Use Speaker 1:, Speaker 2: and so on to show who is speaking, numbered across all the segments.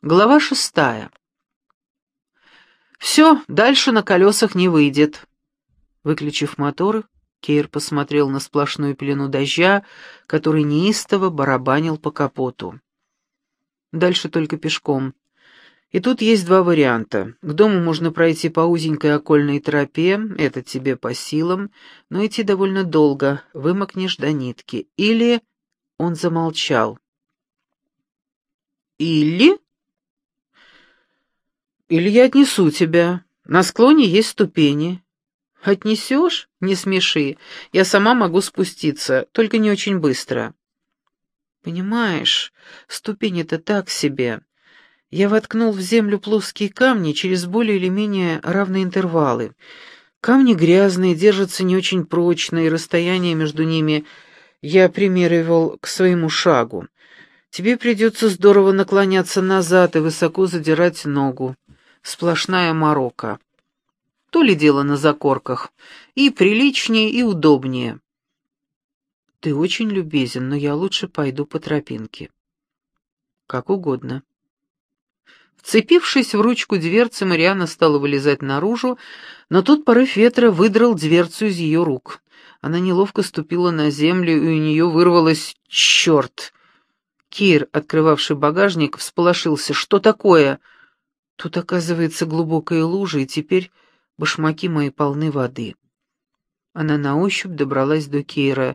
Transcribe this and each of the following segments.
Speaker 1: Глава шестая. «Все, дальше на колесах не выйдет». Выключив моторы, Кейр посмотрел на сплошную пелену дождя, который неистово барабанил по капоту. Дальше только пешком. И тут есть два варианта. К дому можно пройти по узенькой окольной тропе, это тебе по силам, но идти довольно долго, вымокнешь до нитки. Или... Он замолчал. «Или?» Или я отнесу тебя. На склоне есть ступени. Отнесешь? Не смеши. Я сама могу спуститься, только не очень быстро. Понимаешь, ступени-то так себе. Я воткнул в землю плоские камни через более или менее равные интервалы. Камни грязные, держатся не очень прочно, и расстояние между ними я примеривал к своему шагу. Тебе придется здорово наклоняться назад и высоко задирать ногу сплошная морока. То ли дело на закорках. И приличнее, и удобнее. Ты очень любезен, но я лучше пойду по тропинке. Как угодно. Вцепившись в ручку дверцы, Мариана стала вылезать наружу, но тут порыв ветра выдрал дверцу из ее рук. Она неловко ступила на землю, и у нее вырвалось «Черт!». Кир, открывавший багажник, всполошился. «Что такое?» Тут, оказывается, глубокая лужа, и теперь башмаки мои полны воды. Она на ощупь добралась до Кейра,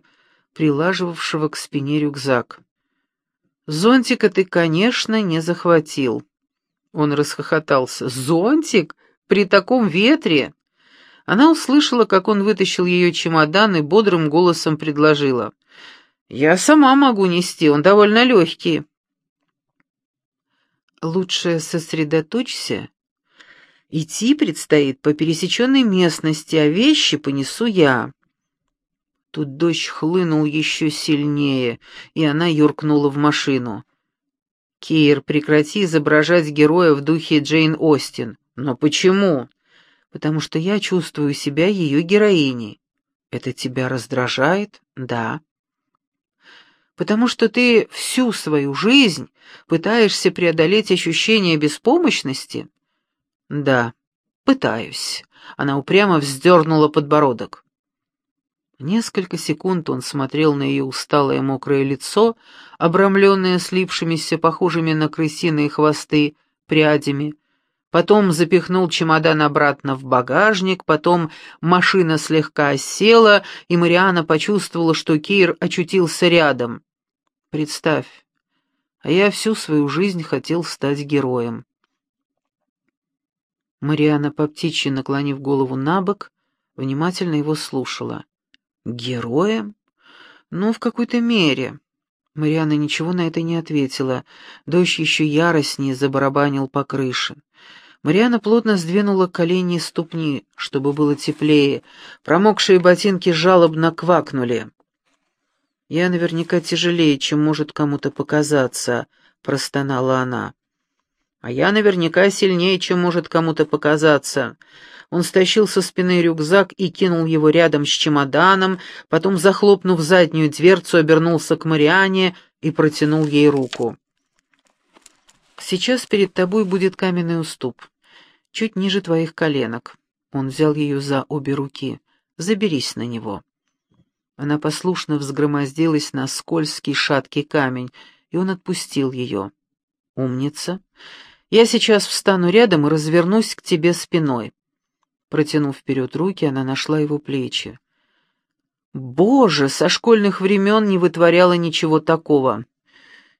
Speaker 1: прилаживавшего к спине рюкзак. «Зонтика ты, конечно, не захватил». Он расхохотался. «Зонтик? При таком ветре?» Она услышала, как он вытащил ее чемодан и бодрым голосом предложила. «Я сама могу нести, он довольно легкий». Лучше сосредоточься. Идти предстоит по пересеченной местности, а вещи понесу я. Тут дождь хлынул еще сильнее, и она юркнула в машину. «Кир, прекрати изображать героя в духе Джейн Остин». «Но почему?» «Потому что я чувствую себя ее героиней». «Это тебя раздражает?» «Да» потому что ты всю свою жизнь пытаешься преодолеть ощущение беспомощности? Да, пытаюсь. Она упрямо вздернула подбородок. Несколько секунд он смотрел на ее усталое мокрое лицо, обрамленное слипшимися, похожими на крысиные хвосты, прядями, потом запихнул чемодан обратно в багажник, потом машина слегка осела, и Мариана почувствовала, что Кир очутился рядом. «Представь, а я всю свою жизнь хотел стать героем». Мариана по птичьи, наклонив голову на бок, внимательно его слушала. «Героем? Ну, в какой-то мере». Мариана ничего на это не ответила. Дождь еще яростнее забарабанил по крыше. Мариана плотно сдвинула колени и ступни, чтобы было теплее. Промокшие ботинки жалобно квакнули. «Я наверняка тяжелее, чем может кому-то показаться», — простонала она. «А я наверняка сильнее, чем может кому-то показаться». Он стащил со спины рюкзак и кинул его рядом с чемоданом, потом, захлопнув заднюю дверцу, обернулся к Мариане и протянул ей руку. «Сейчас перед тобой будет каменный уступ чуть ниже твоих коленок. Он взял ее за обе руки. Заберись на него. Она послушно взгромоздилась на скользкий шаткий камень, и он отпустил ее. «Умница. Я сейчас встану рядом и развернусь к тебе спиной». Протянув вперед руки, она нашла его плечи. «Боже, со школьных времен не вытворяла ничего такого.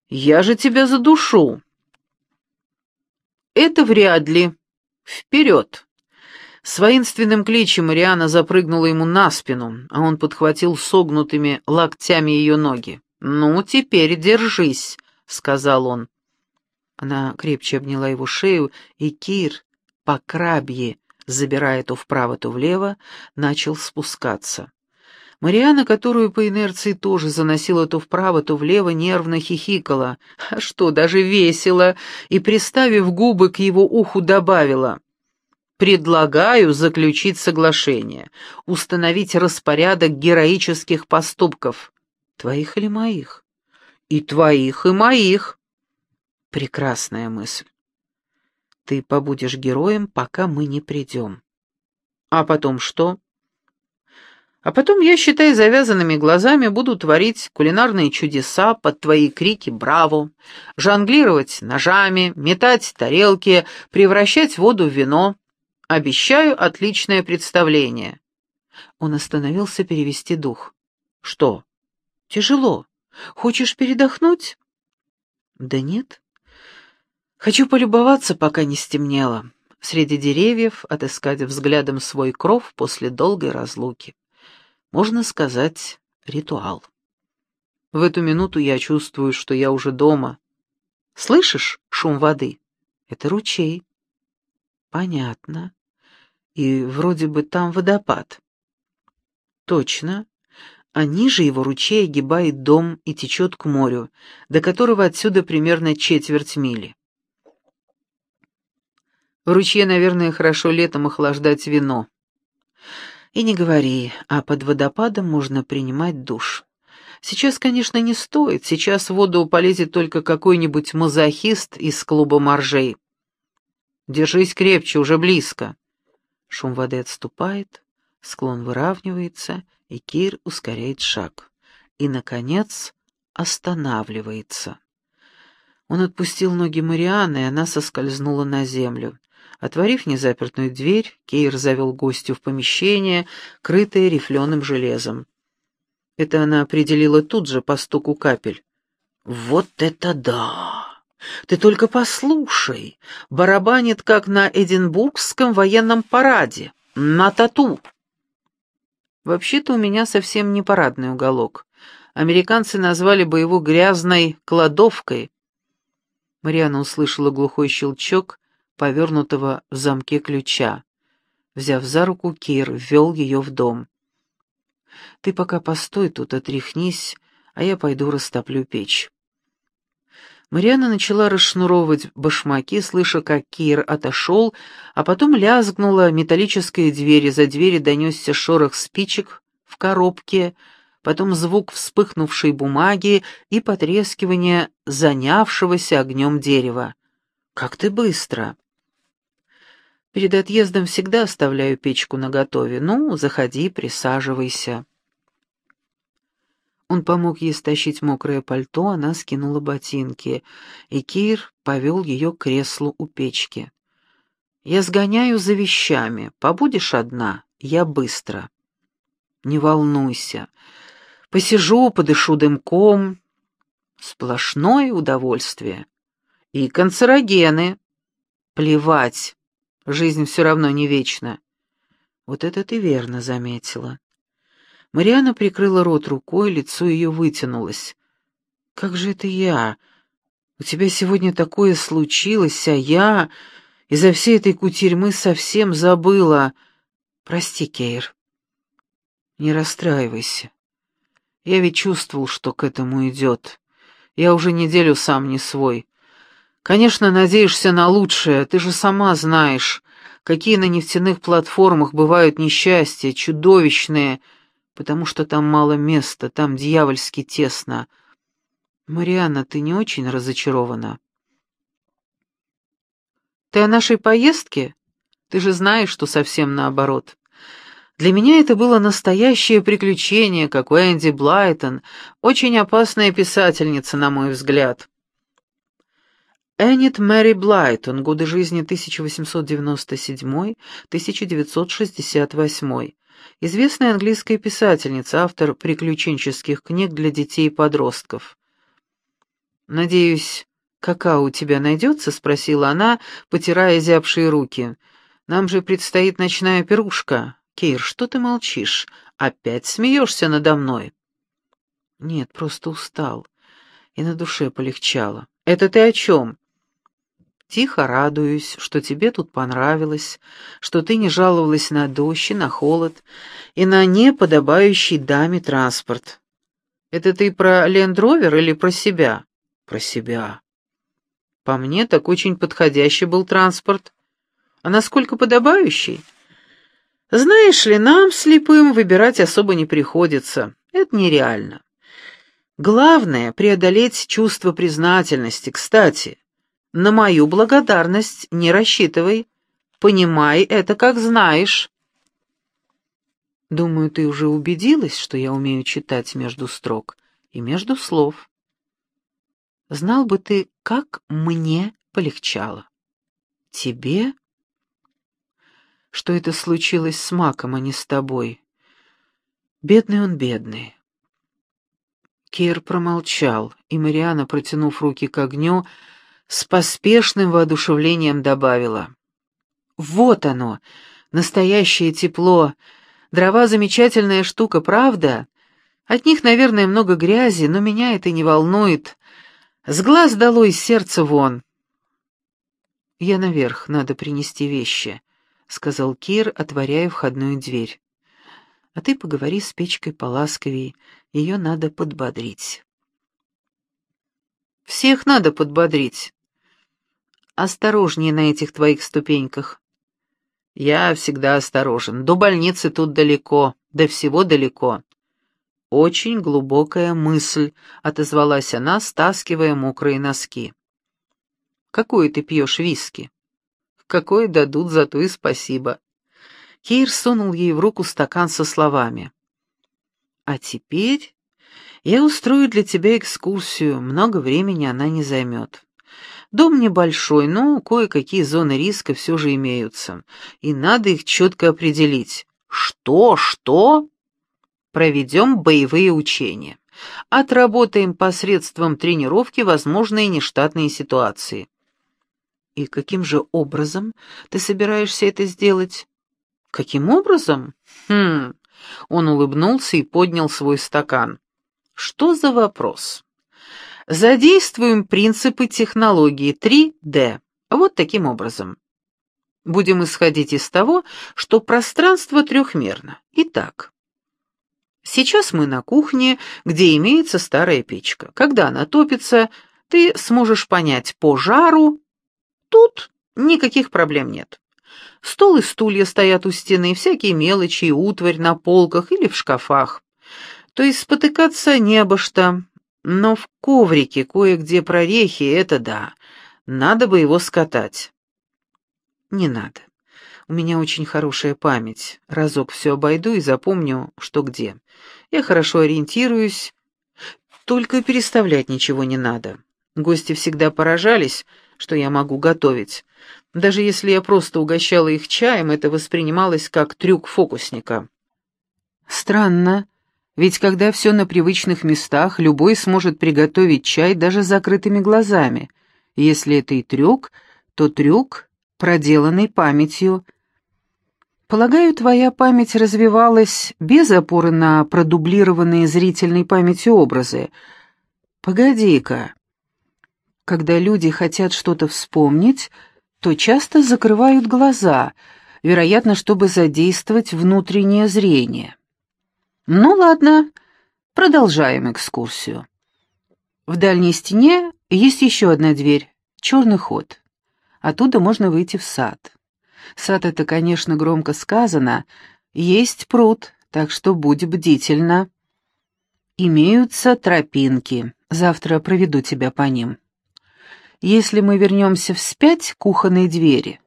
Speaker 1: Я же тебя задушу». «Это вряд ли», «Вперед!» С воинственным кличем Мариана запрыгнула ему на спину, а он подхватил согнутыми локтями ее ноги. «Ну, теперь держись», — сказал он. Она крепче обняла его шею, и Кир, по крабье, забирая то вправо, то влево, начал спускаться. Мариана, которую по инерции тоже заносила то вправо, то влево, нервно хихикала. А что, даже весело, и, приставив губы к его уху, добавила. «Предлагаю заключить соглашение, установить распорядок героических поступков. Твоих или моих? И твоих, и моих». Прекрасная мысль. Ты побудешь героем, пока мы не придем. А потом что? А потом я, считай, завязанными глазами буду творить кулинарные чудеса под твои крики «Браво!», жонглировать ножами, метать тарелки, превращать воду в вино. Обещаю отличное представление. Он остановился перевести дух. Что? Тяжело. Хочешь передохнуть? Да нет. Хочу полюбоваться, пока не стемнело. Среди деревьев отыскать взглядом свой кров после долгой разлуки. Можно сказать, ритуал. В эту минуту я чувствую, что я уже дома. Слышишь шум воды? Это ручей. Понятно. И вроде бы там водопад. Точно. А ниже его ручей огибает дом и течет к морю, до которого отсюда примерно четверть мили. В ручье, наверное, хорошо летом охлаждать вино. И не говори, а под водопадом можно принимать душ. Сейчас, конечно, не стоит, сейчас в воду полезет только какой-нибудь мазохист из клуба моржей. Держись крепче, уже близко. Шум воды отступает, склон выравнивается, и Кир ускоряет шаг. И, наконец, останавливается. Он отпустил ноги Марианы, и она соскользнула на землю. Отворив незапертую дверь, Кейр завел гостю в помещение, крытое рифленым железом. Это она определила тут же по стуку капель. «Вот это да! Ты только послушай! Барабанит, как на Эдинбургском военном параде, на тату!» «Вообще-то у меня совсем не парадный уголок. Американцы назвали бы его грязной кладовкой». Мариана услышала глухой щелчок, повернутого в замке ключа. Взяв за руку, Кир ввел ее в дом. «Ты пока постой тут, отряхнись, а я пойду растоплю печь». Мариана начала расшнуровывать башмаки, слыша, как Кир отошел, а потом лязгнула металлическая дверь, и за двери донесся шорох спичек в коробке, потом звук вспыхнувшей бумаги и потрескивание занявшегося огнем дерева. «Как ты быстро!» Перед отъездом всегда оставляю печку наготове. Ну, заходи, присаживайся. Он помог ей стащить мокрое пальто, она скинула ботинки, и Кир повел ее к креслу у печки. «Я сгоняю за вещами. Побудешь одна? Я быстро». «Не волнуйся. Посижу, подышу дымком. Сплошное удовольствие. И канцерогены. Плевать. Жизнь все равно не вечна. Вот это ты верно заметила. Мариана прикрыла рот рукой, лицо ее вытянулось. «Как же это я? У тебя сегодня такое случилось, а я из-за всей этой кутерьмы совсем забыла. Прости, Кейр. Не расстраивайся. Я ведь чувствовал, что к этому идет. Я уже неделю сам не свой. Конечно, надеешься на лучшее, ты же сама знаешь, какие на нефтяных платформах бывают несчастья, чудовищные, потому что там мало места, там дьявольски тесно. Марианна, ты не очень разочарована? Ты о нашей поездке? Ты же знаешь, что совсем наоборот. Для меня это было настоящее приключение, как у Энди Блайтон, очень опасная писательница, на мой взгляд. Эннет Мэри Блайтон, годы жизни 1897-1968. Известная английская писательница, автор приключенческих книг для детей и подростков. «Надеюсь, какао у тебя найдется?» — спросила она, потирая зябшие руки. «Нам же предстоит ночная пирушка. Кейр, что ты молчишь? Опять смеешься надо мной?» «Нет, просто устал. И на душе полегчало. Это ты о чем?» Тихо радуюсь, что тебе тут понравилось, что ты не жаловалась на дождь и на холод, и на неподобающий даме транспорт. Это ты про лендровер или про себя? Про себя. По мне, так очень подходящий был транспорт. А насколько подобающий? Знаешь ли, нам, слепым, выбирать особо не приходится. Это нереально. Главное — преодолеть чувство признательности. Кстати, На мою благодарность не рассчитывай. Понимай это, как знаешь. Думаю, ты уже убедилась, что я умею читать между строк и между слов. Знал бы ты, как мне полегчало. Тебе? Что это случилось с Маком, а не с тобой? Бедный он, бедный. Кир промолчал, и Мариана, протянув руки к огню, с поспешным воодушевлением добавила. «Вот оно, настоящее тепло. Дрова — замечательная штука, правда? От них, наверное, много грязи, но меня это не волнует. С глаз долой, сердце вон». «Я наверх, надо принести вещи», — сказал Кир, отворяя входную дверь. «А ты поговори с печкой поласковей, ее надо подбодрить». «Всех надо подбодрить. Осторожнее на этих твоих ступеньках». «Я всегда осторожен. До больницы тут далеко, до всего далеко». «Очень глубокая мысль», — отозвалась она, стаскивая мокрые носки. Какое ты пьешь виски?» «Какое дадут, зато и спасибо». Кейр сунул ей в руку стакан со словами. «А теперь я устрою для тебя экскурсию, много времени она не займет. Дом небольшой, но кое-какие зоны риска все же имеются, и надо их четко определить. Что, что? Проведем боевые учения. Отработаем посредством тренировки возможные нештатные ситуации. «И каким же образом ты собираешься это сделать?» «Каким образом?» «Хм...» Он улыбнулся и поднял свой стакан. «Что за вопрос?» «Задействуем принципы технологии 3D. Вот таким образом. Будем исходить из того, что пространство трехмерно. Итак, сейчас мы на кухне, где имеется старая печка. Когда она топится, ты сможешь понять по жару, Тут никаких проблем нет. Стол и стулья стоят у стены, всякие мелочи и утварь на полках или в шкафах. То есть спотыкаться не обо что. Но в коврике кое-где прорехи, это да. Надо бы его скатать. Не надо. У меня очень хорошая память. Разок все обойду и запомню, что где. Я хорошо ориентируюсь. Только переставлять ничего не надо. Гости всегда поражались, что я могу готовить. Даже если я просто угощала их чаем, это воспринималось как трюк фокусника. Странно, ведь когда все на привычных местах, любой сможет приготовить чай даже закрытыми глазами. Если это и трюк, то трюк, проделанный памятью. Полагаю, твоя память развивалась без опоры на продублированные зрительной памятью образы. Погоди-ка, когда люди хотят что-то вспомнить, то часто закрывают глаза, вероятно, чтобы задействовать внутреннее зрение. Ну ладно, продолжаем экскурсию. В дальней стене есть еще одна дверь, черный ход. Оттуда можно выйти в сад. Сад — это, конечно, громко сказано. Есть пруд, так что будь бдительна. Имеются тропинки. Завтра проведу тебя по ним. Если мы вернемся вспять к кухонной двери,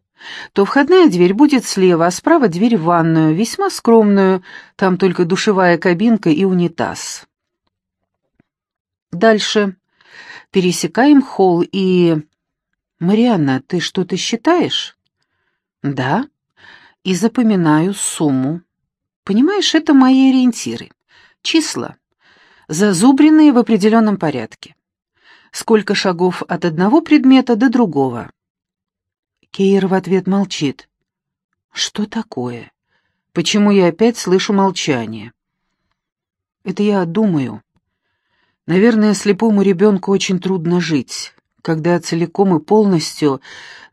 Speaker 1: то входная дверь будет слева, а справа дверь в ванную, весьма скромную, там только душевая кабинка и унитаз. Дальше. Пересекаем холл и... «Марианна, ты что-то считаешь?» «Да. И запоминаю сумму. Понимаешь, это мои ориентиры. Числа, зазубренные в определенном порядке сколько шагов от одного предмета до другого. Кейр в ответ молчит. Что такое? Почему я опять слышу молчание? Это я думаю. Наверное, слепому ребенку очень трудно жить, когда целиком и полностью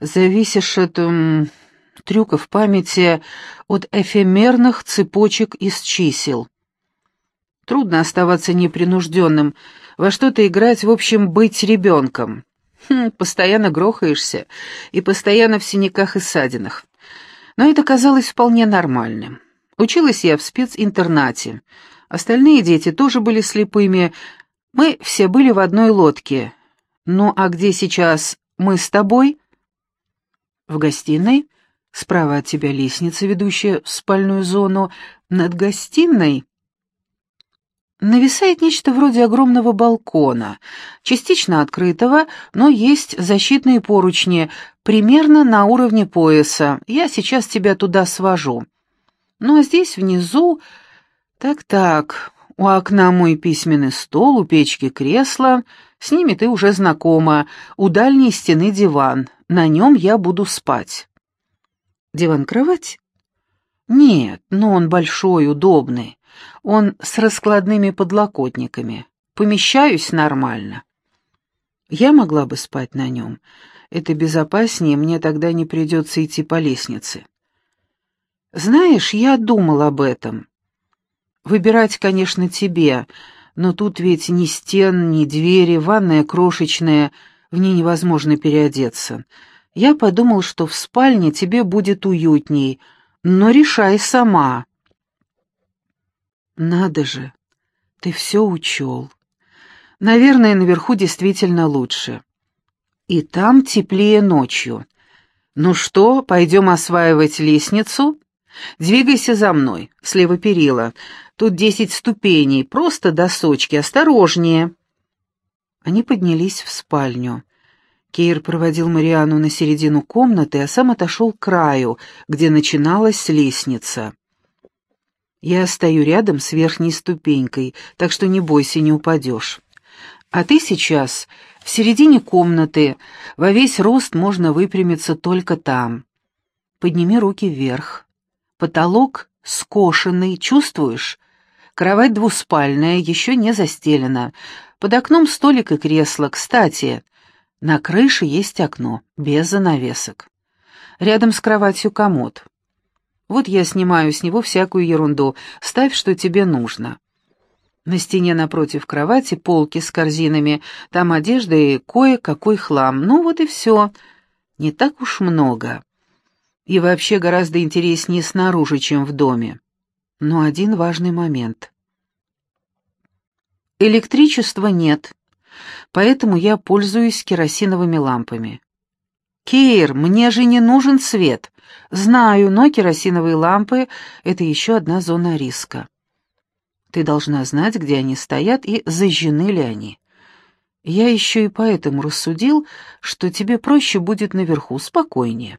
Speaker 1: зависишь от м, трюков памяти, от эфемерных цепочек из чисел. Трудно оставаться непринужденным, во что-то играть, в общем, быть ребенком. Хм, постоянно грохаешься и постоянно в синяках и ссадинах. Но это казалось вполне нормальным. Училась я в специнтернате. Остальные дети тоже были слепыми. Мы все были в одной лодке. Ну а где сейчас Мы с тобой?» «В гостиной. Справа от тебя лестница, ведущая в спальную зону. Над гостиной...» нависает нечто вроде огромного балкона, частично открытого, но есть защитные поручни, примерно на уровне пояса. Я сейчас тебя туда свожу. Ну а здесь внизу... Так-так, у окна мой письменный стол, у печки кресло, с ними ты уже знакома, у дальней стены диван, на нем я буду спать. Диван-кровать? Нет, но он большой, удобный. Он с раскладными подлокотниками. Помещаюсь нормально. Я могла бы спать на нем. Это безопаснее, мне тогда не придется идти по лестнице. Знаешь, я думал об этом. Выбирать, конечно, тебе, но тут ведь ни стен, ни двери, ванная крошечная, в ней невозможно переодеться. Я подумал, что в спальне тебе будет уютней, но решай сама. Надо же, ты все учел. Наверное, наверху действительно лучше. И там теплее ночью. Ну что, пойдем осваивать лестницу? Двигайся за мной, слева перила. Тут десять ступеней, просто досочки, осторожнее. Они поднялись в спальню. Кейр проводил Мариану на середину комнаты, а сам отошел к краю, где начиналась лестница. Я стою рядом с верхней ступенькой, так что не бойся, не упадешь. А ты сейчас в середине комнаты, во весь рост можно выпрямиться только там. Подними руки вверх. Потолок скошенный, чувствуешь? Кровать двуспальная, еще не застелена. Под окном столик и кресло. Кстати, на крыше есть окно, без занавесок. Рядом с кроватью комод. Вот я снимаю с него всякую ерунду. Ставь, что тебе нужно. На стене напротив кровати полки с корзинами, там одежда и кое-какой хлам. Ну вот и все. Не так уж много. И вообще гораздо интереснее снаружи, чем в доме. Но один важный момент. Электричества нет, поэтому я пользуюсь керосиновыми лампами. «Кейр, мне же не нужен свет. Знаю, но керосиновые лампы — это еще одна зона риска. Ты должна знать, где они стоят и зажжены ли они. Я еще и поэтому рассудил, что тебе проще будет наверху, спокойнее.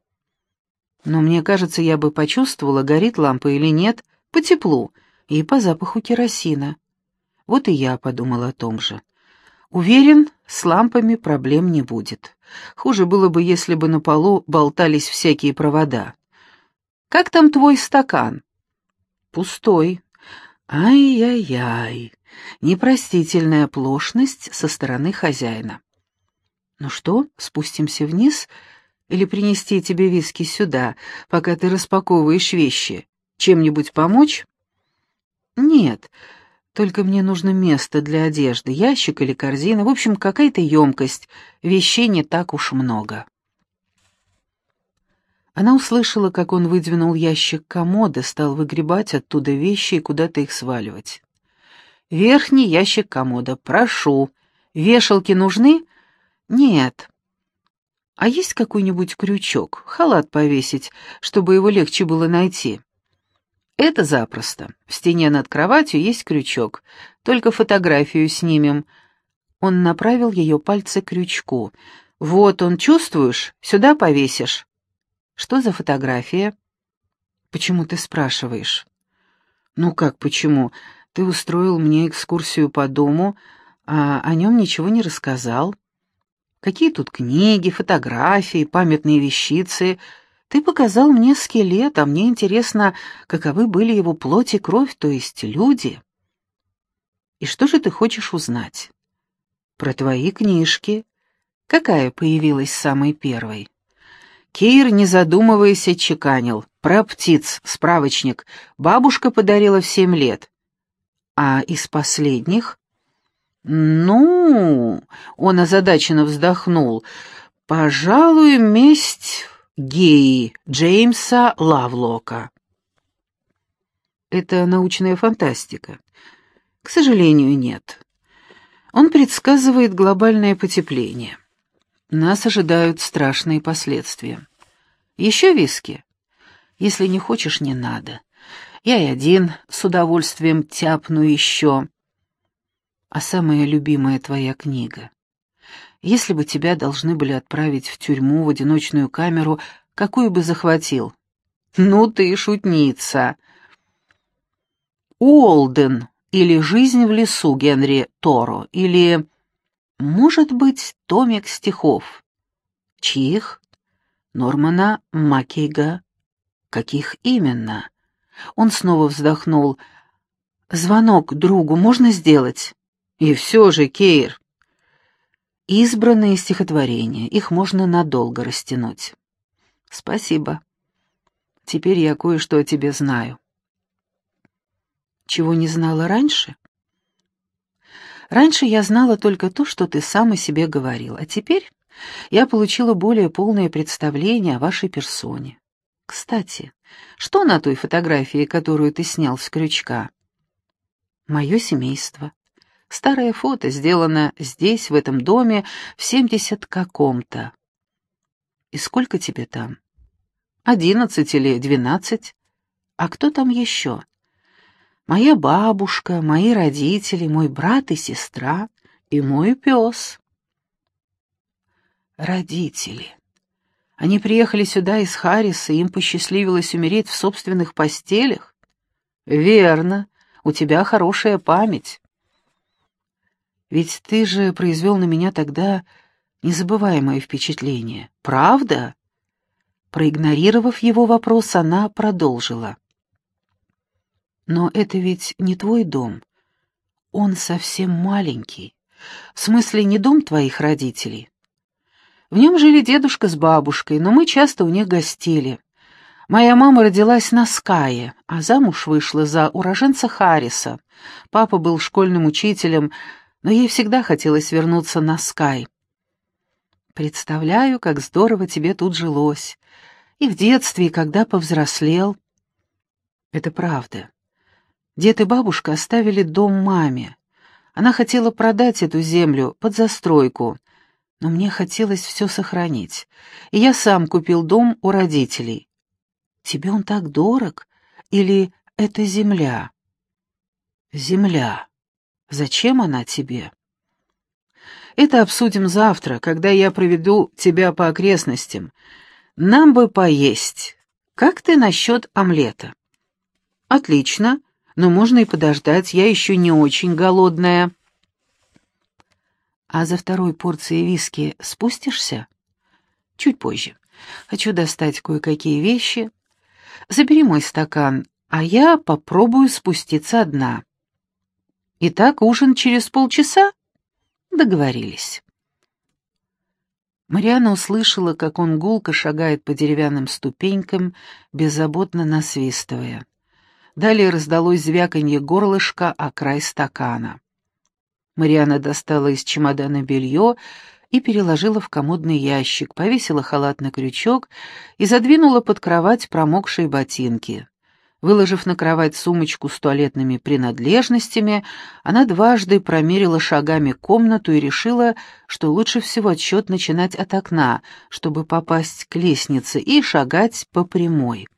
Speaker 1: Но мне кажется, я бы почувствовала, горит лампа или нет, по теплу и по запаху керосина. Вот и я подумал о том же. Уверен, с лампами проблем не будет. Хуже было бы, если бы на полу болтались всякие провода. Как там твой стакан? Пустой. Ай-яй-яй. Непростительная оплошность со стороны хозяина. Ну что, спустимся вниз или принести тебе виски сюда, пока ты распаковываешь вещи? Чем-нибудь помочь? Нет, только мне нужно место для одежды, ящик или корзина, в общем, какая-то емкость, вещей не так уж много. Она услышала, как он выдвинул ящик комода, стал выгребать оттуда вещи и куда-то их сваливать. «Верхний ящик комода, прошу. Вешалки нужны?» «Нет». «А есть какой-нибудь крючок, халат повесить, чтобы его легче было найти?» Это запросто. В стене над кроватью есть крючок. Только фотографию снимем. Он направил ее пальцы к крючку. Вот он, чувствуешь? Сюда повесишь. Что за фотография? Почему ты спрашиваешь? Ну как почему? Ты устроил мне экскурсию по дому, а о нем ничего не рассказал. Какие тут книги, фотографии, памятные вещицы — ты показал мне скелет, а мне интересно, каковы были его плоть и кровь, то есть люди. И что же ты хочешь узнать? Про твои книжки. Какая появилась самой первой? Кейр, не задумываясь, отчеканил. Про птиц, справочник. Бабушка подарила в семь лет. А из последних? Ну, он озадаченно вздохнул. Пожалуй, месть геи Джеймса Лавлока. Это научная фантастика. К сожалению, нет. Он предсказывает глобальное потепление. Нас ожидают страшные последствия. Еще виски? Если не хочешь, не надо. Я и один с удовольствием тяпну еще. А самая любимая твоя книга? Если бы тебя должны были отправить в тюрьму, в одиночную камеру, какую бы захватил? Ну ты шутница. Уолден или «Жизнь в лесу» Генри Торо, или, может быть, томик стихов. Чьих? Нормана Маккейга. Каких именно? Он снова вздохнул. «Звонок другу можно сделать?» «И все же, Кейр, Избранные стихотворения, их можно надолго растянуть. Спасибо. Теперь я кое-что о тебе знаю. Чего не знала раньше? Раньше я знала только то, что ты сам о себе говорил, а теперь я получила более полное представление о вашей персоне. Кстати, что на той фотографии, которую ты снял с крючка? Мое семейство. Старое фото сделано здесь, в этом доме, в семьдесят каком-то. И сколько тебе там? Одиннадцать или двенадцать? А кто там еще? Моя бабушка, мои родители, мой брат и сестра и мой пес. Родители. Они приехали сюда из Харриса, им посчастливилось умереть в собственных постелях? Верно, у тебя хорошая память. Ведь ты же произвел на меня тогда незабываемое впечатление. Правда?» Проигнорировав его вопрос, она продолжила. «Но это ведь не твой дом. Он совсем маленький. В смысле, не дом твоих родителей. В нем жили дедушка с бабушкой, но мы часто у них гостили. Моя мама родилась на Скае, а замуж вышла за уроженца Харриса. Папа был школьным учителем, но ей всегда хотелось вернуться на Скай. Представляю, как здорово тебе тут жилось. И в детстве, и когда повзрослел. Это правда. Дед и бабушка оставили дом маме. Она хотела продать эту землю под застройку, но мне хотелось все сохранить, и я сам купил дом у родителей. Тебе он так дорог? Или это земля? Земля. Зачем она тебе? Это обсудим завтра, когда я проведу тебя по окрестностям. Нам бы поесть. Как ты насчет омлета? Отлично, но можно и подождать, я еще не очень голодная. А за второй порцией виски спустишься? Чуть позже. Хочу достать кое-какие вещи. Забери мой стакан, а я попробую спуститься одна. Итак, ужин через полчаса? Договорились. Мариана услышала, как он гулко шагает по деревянным ступенькам, беззаботно насвистывая. Далее раздалось звяканье горлышка о край стакана. Мариана достала из чемодана белье и переложила в комодный ящик, повесила халат на крючок и задвинула под кровать промокшие ботинки. Выложив на кровать сумочку с туалетными принадлежностями, она дважды промерила шагами комнату и решила, что лучше всего отсчет начинать от окна, чтобы попасть к лестнице и шагать по прямой.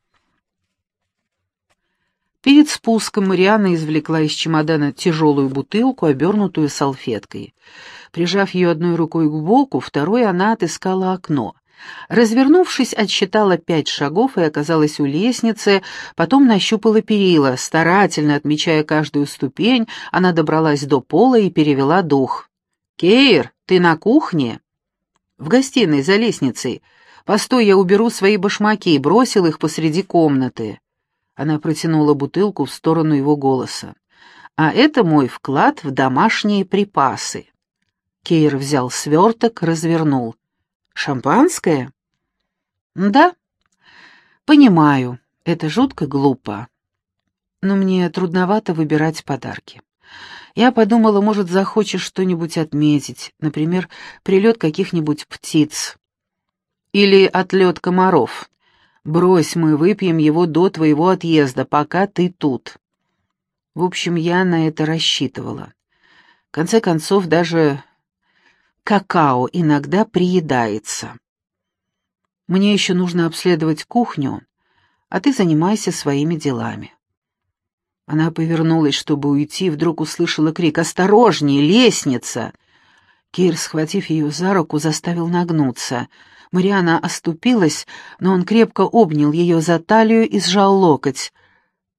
Speaker 1: Перед спуском Мариана извлекла из чемодана тяжелую бутылку, обернутую салфеткой. Прижав ее одной рукой к боку, второй она отыскала окно — Развернувшись, отсчитала пять шагов и оказалась у лестницы, потом нащупала перила. Старательно отмечая каждую ступень, она добралась до пола и перевела дух. «Кейр, ты на кухне?» «В гостиной, за лестницей. Постой, я уберу свои башмаки и бросил их посреди комнаты». Она протянула бутылку в сторону его голоса. «А это мой вклад в домашние припасы». Кейр взял сверток, развернул. Шампанское? Да. Понимаю, это жутко глупо. Но мне трудновато выбирать подарки. Я подумала, может, захочешь что-нибудь отметить, например, прилет каких-нибудь птиц. Или отлет комаров. Брось, мы выпьем его до твоего отъезда, пока ты тут. В общем, я на это рассчитывала. В конце концов, даже какао иногда приедается. Мне еще нужно обследовать кухню, а ты занимайся своими делами». Она повернулась, чтобы уйти, вдруг услышала крик «Осторожнее, лестница!» Кир, схватив ее за руку, заставил нагнуться. Мариана оступилась, но он крепко обнял ее за талию и сжал локоть.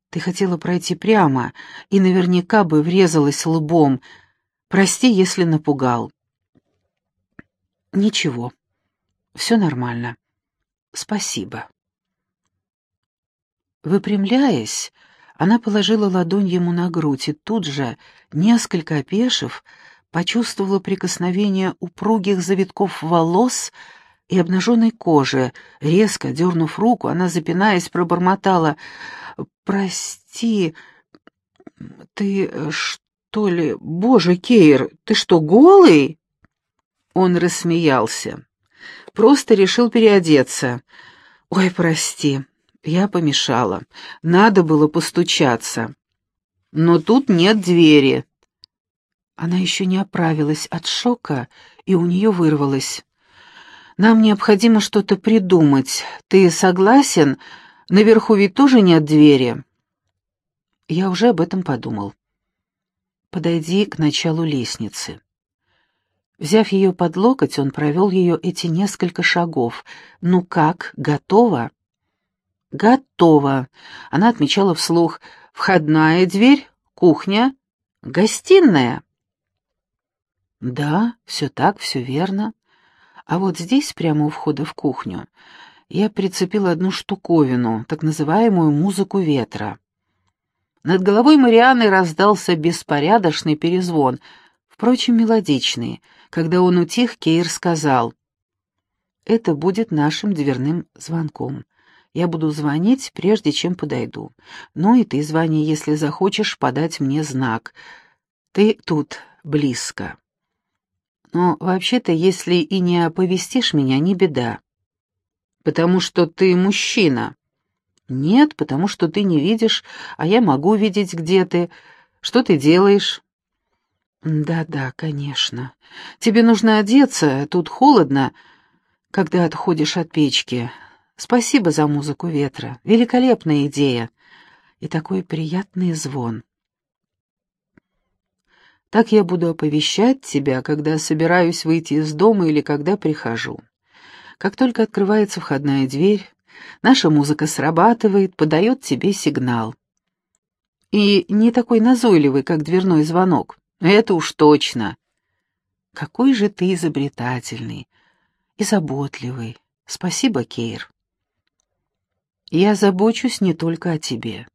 Speaker 1: «Ты хотела пройти прямо, и наверняка бы врезалась лбом. Прости, если напугал». «Ничего, все нормально. Спасибо». Выпрямляясь, она положила ладонь ему на грудь и тут же, несколько опешив, почувствовала прикосновение упругих завитков волос и обнаженной кожи. Резко дернув руку, она, запинаясь, пробормотала «Прости, ты что ли... Боже, Кейр, ты что, голый?» Он рассмеялся. «Просто решил переодеться. Ой, прости». Я помешала. Надо было постучаться. Но тут нет двери. Она еще не оправилась от шока, и у нее вырвалось. «Нам необходимо что-то придумать. Ты согласен? Наверху ведь тоже нет двери». Я уже об этом подумал. «Подойди к началу лестницы». Взяв ее под локоть, он провел ее эти несколько шагов. «Ну как, готово?» «Готово!» Она отмечала вслух. «Входная дверь, кухня, гостиная». «Да, все так, все верно. А вот здесь, прямо у входа в кухню, я прицепила одну штуковину, так называемую музыку ветра». Над головой Марианы раздался беспорядочный перезвон, впрочем, мелодичный. Когда он утих, Кейр сказал, «Это будет нашим дверным звонком. Я буду звонить, прежде чем подойду. Ну и ты звони, если захочешь подать мне знак. Ты тут, близко. Но вообще-то, если и не оповестишь меня, не беда. Потому что ты мужчина. Нет, потому что ты не видишь, а я могу видеть, где ты. Что ты делаешь? Да-да, конечно. Тебе нужно одеться, тут холодно, когда отходишь от печки. Спасибо за музыку ветра. Великолепная идея. И такой приятный звон. Так я буду оповещать тебя, когда собираюсь выйти из дома или когда прихожу. Как только открывается входная дверь, наша музыка срабатывает, подает тебе сигнал. И не такой назойливый, как дверной звонок. Это уж точно. Какой же ты изобретательный и заботливый. Спасибо, Кейр. Я забочусь не только о тебе.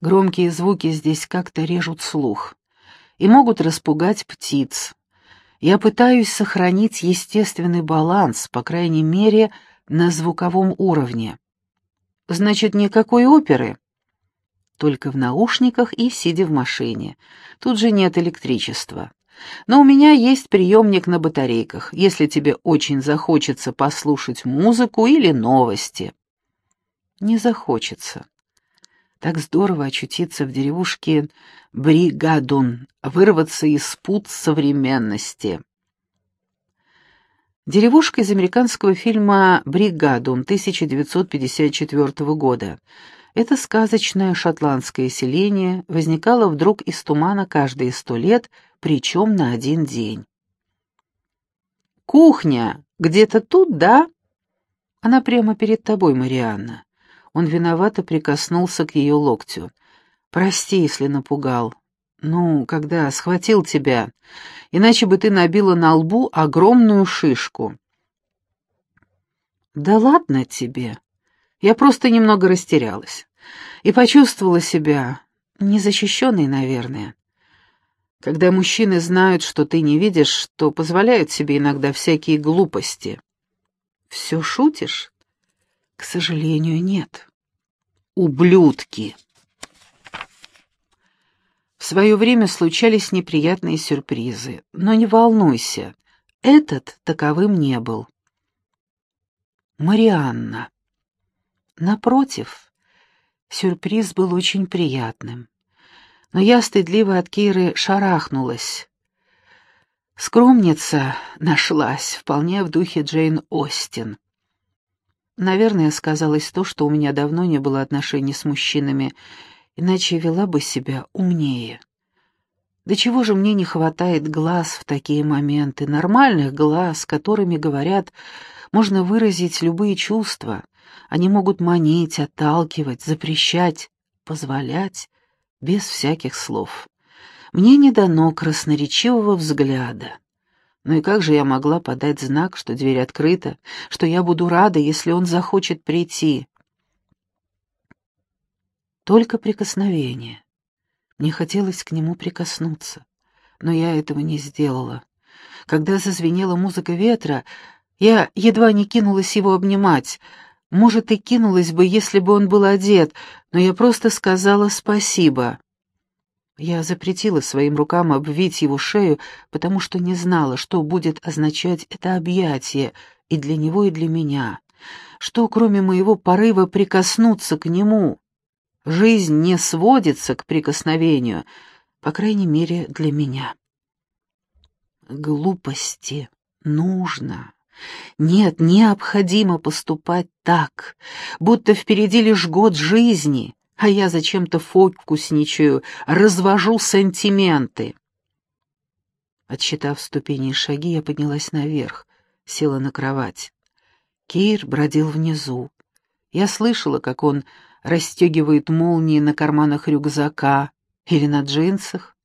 Speaker 1: Громкие звуки здесь как-то режут слух и могут распугать птиц. Я пытаюсь сохранить естественный баланс, по крайней мере, на звуковом уровне. Значит, никакой оперы? Только в наушниках и сидя в машине. Тут же нет электричества. Но у меня есть приемник на батарейках, если тебе очень захочется послушать музыку или новости не захочется. Так здорово очутиться в деревушке Бригадун, вырваться из пут современности. Деревушка из американского фильма «Бригадун» 1954 года. Это сказочное шотландское селение возникало вдруг из тумана каждые сто лет, причем на один день. «Кухня! Где-то тут, да?» «Она прямо перед тобой, Марианна. Он виновато прикоснулся к ее локтю. «Прости, если напугал. Ну, когда схватил тебя, иначе бы ты набила на лбу огромную шишку». «Да ладно тебе. Я просто немного растерялась и почувствовала себя незащищенной, наверное. Когда мужчины знают, что ты не видишь, то позволяют себе иногда всякие глупости». «Все шутишь?» К сожалению, нет. Ублюдки. В свое время случались неприятные сюрпризы, но не волнуйся, этот таковым не был. Марианна. Напротив, сюрприз был очень приятным. Но я стыдливо от Киры шарахнулась. Скромница нашлась, вполне в духе Джейн Остин. Наверное, сказалось то, что у меня давно не было отношений с мужчинами, иначе вела бы себя умнее. До чего же мне не хватает глаз в такие моменты, нормальных глаз, которыми, говорят, можно выразить любые чувства. Они могут манить, отталкивать, запрещать, позволять, без всяких слов. Мне не дано красноречивого взгляда. Ну и как же я могла подать знак, что дверь открыта, что я буду рада, если он захочет прийти? Только прикосновение. Мне хотелось к нему прикоснуться, но я этого не сделала. Когда зазвенела музыка ветра, я едва не кинулась его обнимать. Может, и кинулась бы, если бы он был одет, но я просто сказала спасибо. Я запретила своим рукам обвить его шею, потому что не знала, что будет означать это объятие и для него, и для меня. Что, кроме моего порыва прикоснуться к нему, жизнь не сводится к прикосновению, по крайней мере, для меня. Глупости нужно. Нет, необходимо поступать так, будто впереди лишь год жизни, а я зачем-то фокусничаю, развожу сантименты. Отсчитав ступени и шаги, я поднялась наверх, села на кровать. Кейр бродил внизу. Я слышала, как он расстегивает молнии на карманах рюкзака или на джинсах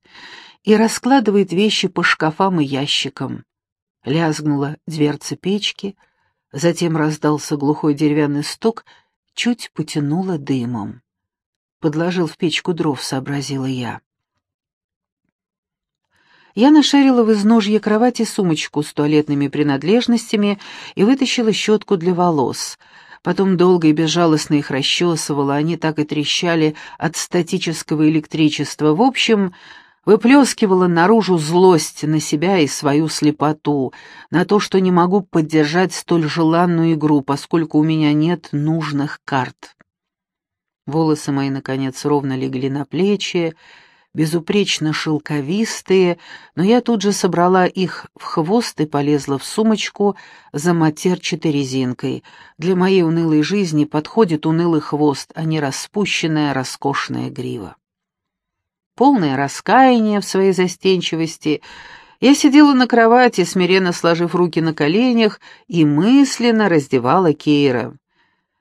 Speaker 1: и раскладывает вещи по шкафам и ящикам. Лязгнула дверца печки, затем раздался глухой деревянный стук, чуть потянуло дымом подложил в печку дров, сообразила я. Я нашарила в изножье кровати сумочку с туалетными принадлежностями и вытащила щетку для волос. Потом долго и безжалостно их расчесывала, они так и трещали от статического электричества. В общем, выплескивала наружу злость на себя и свою слепоту, на то, что не могу поддержать столь желанную игру, поскольку у меня нет нужных карт. Волосы мои, наконец, ровно легли на плечи, безупречно шелковистые, но я тут же собрала их в хвост и полезла в сумочку за матерчатой резинкой. Для моей унылой жизни подходит унылый хвост, а не распущенная роскошная грива. Полное раскаяние в своей застенчивости, я сидела на кровати, смиренно сложив руки на коленях, и мысленно раздевала Кейра.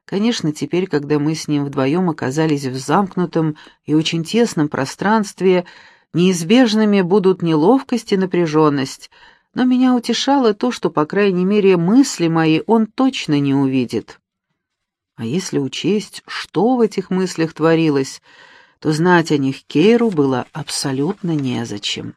Speaker 1: Конечно, теперь, когда мы с ним вдвоем оказались в замкнутом и очень тесном пространстве, неизбежными будут неловкость и напряженность, но меня утешало то, что, по крайней мере, мысли мои он точно не увидит. А если учесть, что в этих мыслях творилось, то знать о них Кейру было абсолютно незачем.